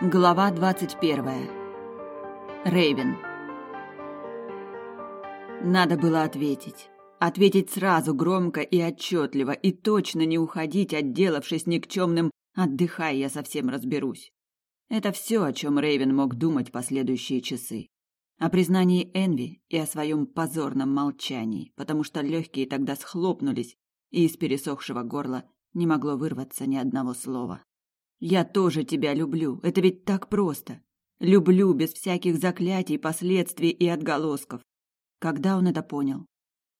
Глава двадцать первая. Рейвен. Надо было ответить. Ответить сразу, громко и отчетливо, и точно не уходить, отделавшись никчемным «отдыхай, я совсем разберусь». Это все, о чем Рейвен мог думать последующие часы. О признании Энви и о своем позорном молчании, потому что легкие тогда схлопнулись, и из пересохшего горла не могло вырваться ни одного слова. Я тоже тебя люблю. Это ведь так просто. Люблю без всяких заклятий, последствий и отголосков. Когда он это понял?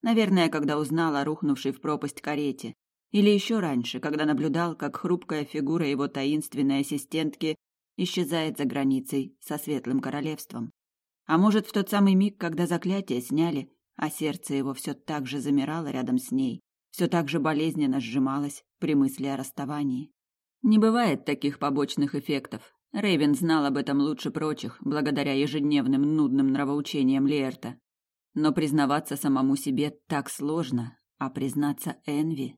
Наверное, когда узнал о рухнувшей в пропасть карете. Или еще раньше, когда наблюдал, как хрупкая фигура его таинственной ассистентки исчезает за границей со светлым королевством. А может, в тот самый миг, когда заклятие сняли, а сердце его все так же замирало рядом с ней, все так же болезненно сжималось при мысли о расставании. Не бывает таких побочных эффектов. Рейвен знал об этом лучше прочих, благодаря ежедневным нудным нравоучениям Лерта. Но признаваться самому себе так сложно, а признаться Энви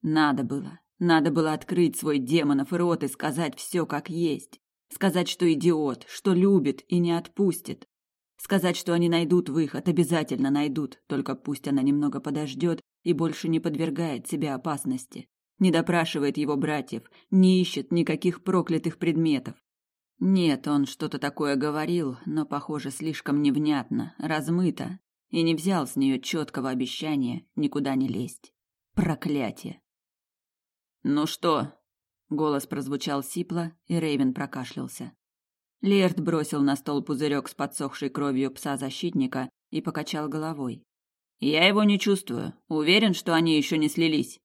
надо было. Надо было открыть свой демонов рот и сказать все как есть. Сказать, что идиот, что любит и не отпустит. Сказать, что они найдут выход, обязательно найдут, только пусть она немного подождет и больше не подвергает себя опасности не допрашивает его братьев, не ищет никаких проклятых предметов. Нет, он что-то такое говорил, но, похоже, слишком невнятно, размыто, и не взял с нее четкого обещания никуда не лезть. Проклятие! «Ну что?» — голос прозвучал сипло, и Рейвен прокашлялся. Лерт бросил на стол пузырек с подсохшей кровью пса-защитника и покачал головой. «Я его не чувствую. Уверен, что они еще не слились».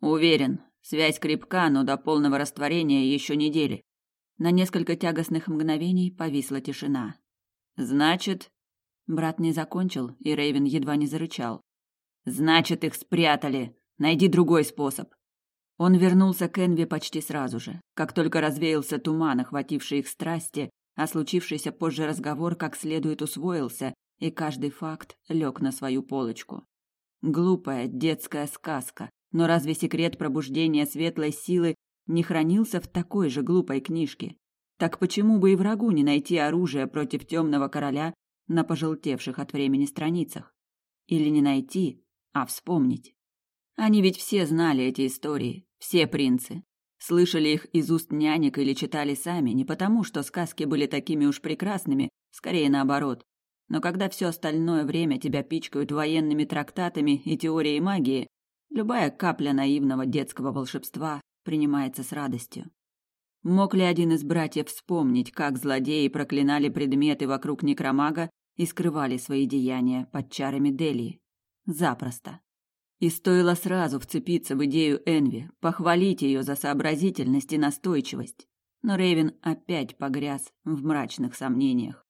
Уверен, связь крепка, но до полного растворения еще недели. На несколько тягостных мгновений повисла тишина. Значит, брат не закончил, и Рейвен едва не зарычал. Значит, их спрятали. Найди другой способ. Он вернулся к Энви почти сразу же, как только развеялся туман, охвативший их страсти, а случившийся позже разговор как следует усвоился, и каждый факт лег на свою полочку. Глупая детская сказка, но разве секрет пробуждения светлой силы не хранился в такой же глупой книжке? Так почему бы и врагу не найти оружие против темного короля на пожелтевших от времени страницах? Или не найти, а вспомнить? Они ведь все знали эти истории, все принцы. Слышали их из уст нянек или читали сами, не потому, что сказки были такими уж прекрасными, скорее наоборот. Но когда все остальное время тебя пичкают военными трактатами и теорией магии, Любая капля наивного детского волшебства принимается с радостью. Мог ли один из братьев вспомнить, как злодеи проклинали предметы вокруг некромага и скрывали свои деяния под чарами Делии? Запросто. И стоило сразу вцепиться в идею Энви, похвалить ее за сообразительность и настойчивость. Но Рейвен опять погряз в мрачных сомнениях.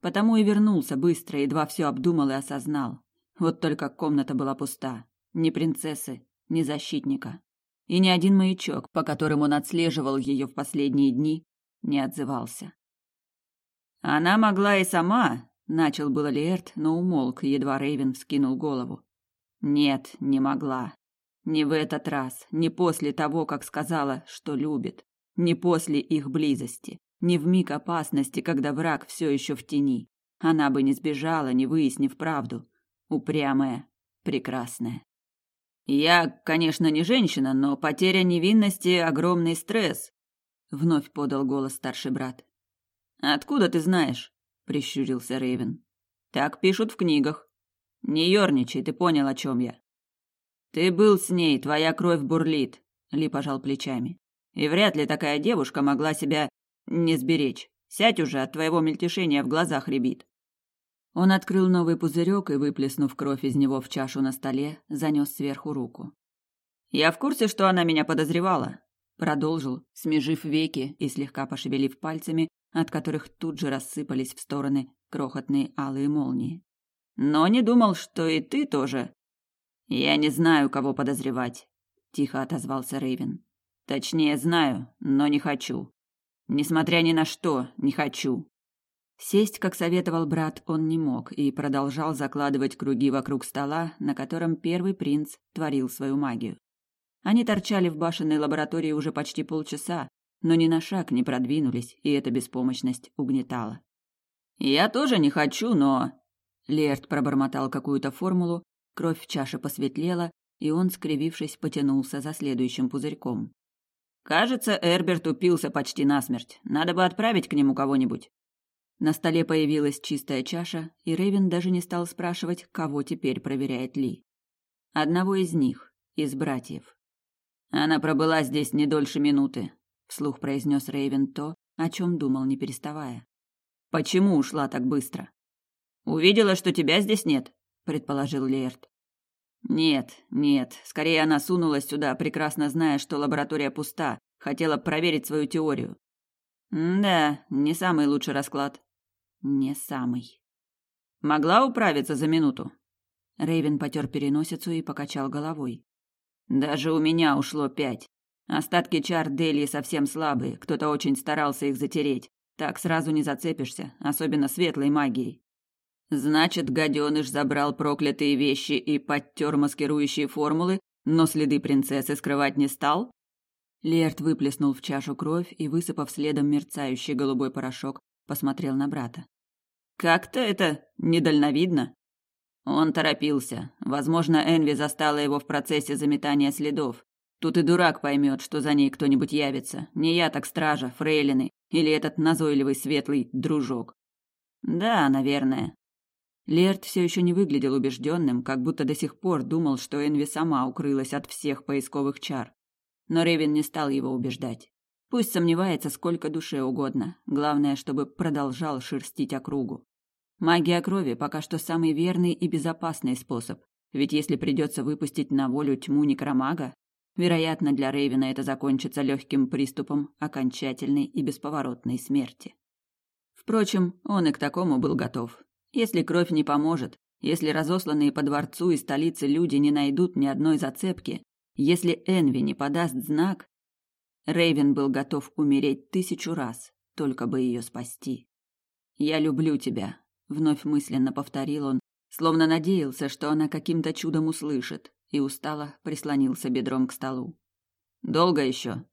Потому и вернулся быстро, едва все обдумал и осознал. Вот только комната была пуста. Ни принцессы, ни защитника. И ни один маячок, по которым он отслеживал ее в последние дни, не отзывался. Она могла и сама, начал было Лерт, но умолк, едва Рейвен вскинул голову. Нет, не могла. Не в этот раз, не после того, как сказала, что любит, не после их близости, не в миг опасности, когда враг все еще в тени. Она бы не сбежала, не выяснив правду. Упрямая, прекрасная. Я, конечно, не женщина, но потеря невинности огромный стресс, вновь подал голос старший брат. Откуда ты знаешь? прищурился Рейвен. Так пишут в книгах. Не ерничай, ты понял, о чем я. Ты был с ней, твоя кровь бурлит, Ли пожал плечами. И вряд ли такая девушка могла себя не сберечь. Сядь уже, от твоего мельтешения в глазах рябит. Он открыл новый пузырек и, выплеснув кровь из него в чашу на столе, занес сверху руку. «Я в курсе, что она меня подозревала», — продолжил, смежив веки и слегка пошевелив пальцами, от которых тут же рассыпались в стороны крохотные алые молнии. «Но не думал, что и ты тоже...» «Я не знаю, кого подозревать», — тихо отозвался Рейвен. «Точнее, знаю, но не хочу. Несмотря ни на что, не хочу. Сесть, как советовал брат, он не мог и продолжал закладывать круги вокруг стола, на котором первый принц творил свою магию. Они торчали в башенной лаборатории уже почти полчаса, но ни на шаг не продвинулись, и эта беспомощность угнетала. «Я тоже не хочу, но...» Лерт пробормотал какую-то формулу, кровь в чаше посветлела, и он, скривившись, потянулся за следующим пузырьком. «Кажется, Эрберт упился почти насмерть. Надо бы отправить к нему кого-нибудь». На столе появилась чистая чаша, и Рейвен даже не стал спрашивать, кого теперь проверяет Ли. Одного из них, из братьев. Она пробыла здесь не дольше минуты, вслух произнес Рейвен то, о чем думал, не переставая. Почему ушла так быстро? Увидела, что тебя здесь нет, предположил Лерт. Нет, нет, скорее она сунулась сюда, прекрасно зная, что лаборатория пуста, хотела проверить свою теорию. да, не самый лучший расклад. Не самый. Могла управиться за минуту. Рейвен потер переносицу и покачал головой. Даже у меня ушло пять. Остатки чар Дели совсем слабые, кто-то очень старался их затереть. Так сразу не зацепишься, особенно светлой магией. Значит, гаденыш забрал проклятые вещи и подтер маскирующие формулы, но следы принцессы скрывать не стал? Лерт выплеснул в чашу кровь и, высыпав следом мерцающий голубой порошок, посмотрел на брата. Как-то это недальновидно. Он торопился. Возможно, Энви застала его в процессе заметания следов. Тут и дурак поймет, что за ней кто-нибудь явится. Не я, так стража, фрейлины или этот назойливый светлый дружок. Да, наверное. Лерт все еще не выглядел убежденным, как будто до сих пор думал, что Энви сама укрылась от всех поисковых чар. Но Ревин не стал его убеждать. Пусть сомневается сколько душе угодно. Главное, чтобы продолжал шерстить округу. Магия крови пока что самый верный и безопасный способ. Ведь если придется выпустить на волю тьму некромага, вероятно, для Рейвена это закончится легким приступом окончательной и бесповоротной смерти. Впрочем, он и к такому был готов. Если кровь не поможет, если разосланные по дворцу и столице люди не найдут ни одной зацепки, если Энви не подаст знак, Рейвен был готов умереть тысячу раз, только бы ее спасти. «Я люблю тебя», — вновь мысленно повторил он, словно надеялся, что она каким-то чудом услышит, и устало прислонился бедром к столу. «Долго еще?»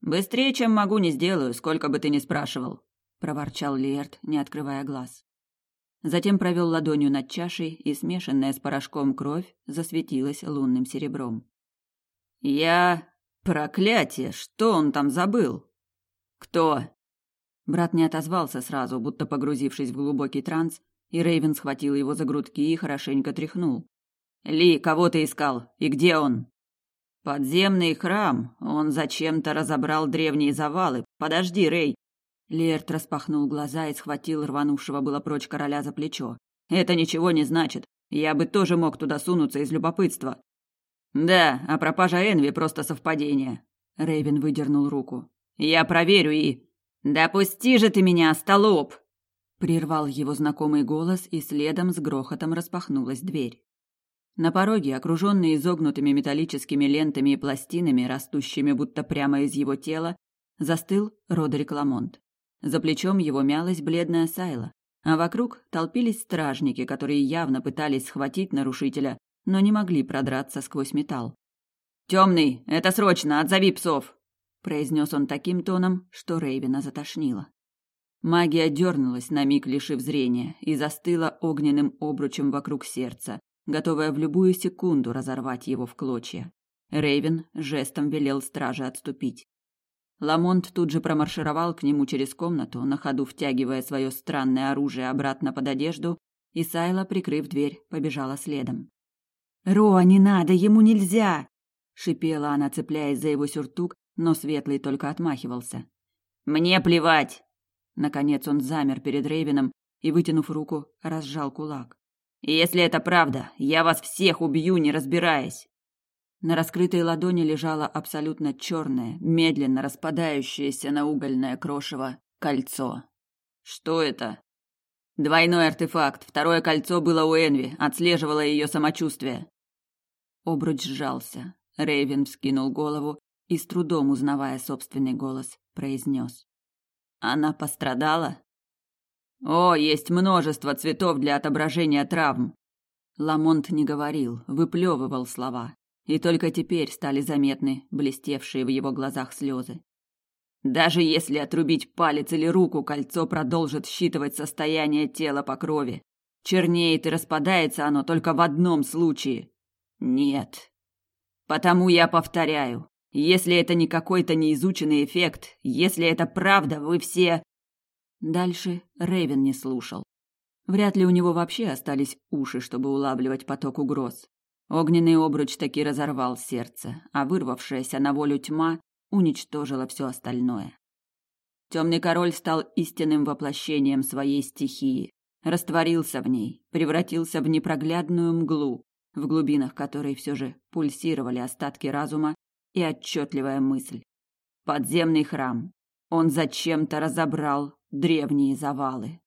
«Быстрее, чем могу, не сделаю, сколько бы ты ни спрашивал», — проворчал Лиерт, не открывая глаз. Затем провел ладонью над чашей, и смешанная с порошком кровь засветилась лунным серебром. «Я Проклятие, что он там забыл? Кто? Брат не отозвался сразу, будто погрузившись в глубокий транс, и Рейвен схватил его за грудки и хорошенько тряхнул. Ли, кого ты искал? И где он? Подземный храм. Он зачем-то разобрал древние завалы. Подожди, Рей. Лерт распахнул глаза и схватил рванувшего было прочь короля за плечо. Это ничего не значит. Я бы тоже мог туда сунуться из любопытства. Да, а пропажа Энви просто совпадение. Рейвен выдернул руку. Я проверю и Допусти же ты меня, столоп, прервал его знакомый голос, и следом с грохотом распахнулась дверь. На пороге, окруженный изогнутыми металлическими лентами и пластинами, растущими будто прямо из его тела, застыл Родерик Ламонт. За плечом его мялась бледная Сайла, а вокруг толпились стражники, которые явно пытались схватить нарушителя, но не могли продраться сквозь металл. «Темный, это срочно, отзови псов!» произнес он таким тоном, что Рейвина затошнило. Магия дернулась на миг, лишив зрения, и застыла огненным обручем вокруг сердца, готовая в любую секунду разорвать его в клочья. Рейвен жестом велел страже отступить. Ламонт тут же промаршировал к нему через комнату, на ходу втягивая свое странное оружие обратно под одежду, и Сайла, прикрыв дверь, побежала следом. «Ро, не надо, ему нельзя!» — шипела она, цепляясь за его сюртук, но Светлый только отмахивался. «Мне плевать!» Наконец он замер перед Рейвином и, вытянув руку, разжал кулак. «Если это правда, я вас всех убью, не разбираясь!» На раскрытой ладони лежало абсолютно черное, медленно распадающееся на угольное крошево кольцо. «Что это?» «Двойной артефакт. Второе кольцо было у Энви, отслеживало ее самочувствие. Обруч сжался. Рейвен вскинул голову и, с трудом узнавая собственный голос, произнес. «Она пострадала?» «О, есть множество цветов для отображения травм!» Ламонт не говорил, выплевывал слова, и только теперь стали заметны блестевшие в его глазах слезы. Даже если отрубить палец или руку, кольцо продолжит считывать состояние тела по крови. Чернеет и распадается оно только в одном случае. Нет. Потому я повторяю, если это не какой-то неизученный эффект, если это правда, вы все Дальше Рейвен не слушал. Вряд ли у него вообще остались уши, чтобы улавливать поток угроз. Огненный обруч таки разорвал сердце, а вырвавшаяся на волю тьма уничтожила все остальное. Темный король стал истинным воплощением своей стихии, растворился в ней, превратился в непроглядную мглу, в глубинах которой все же пульсировали остатки разума и отчетливая мысль. Подземный храм. Он зачем-то разобрал древние завалы.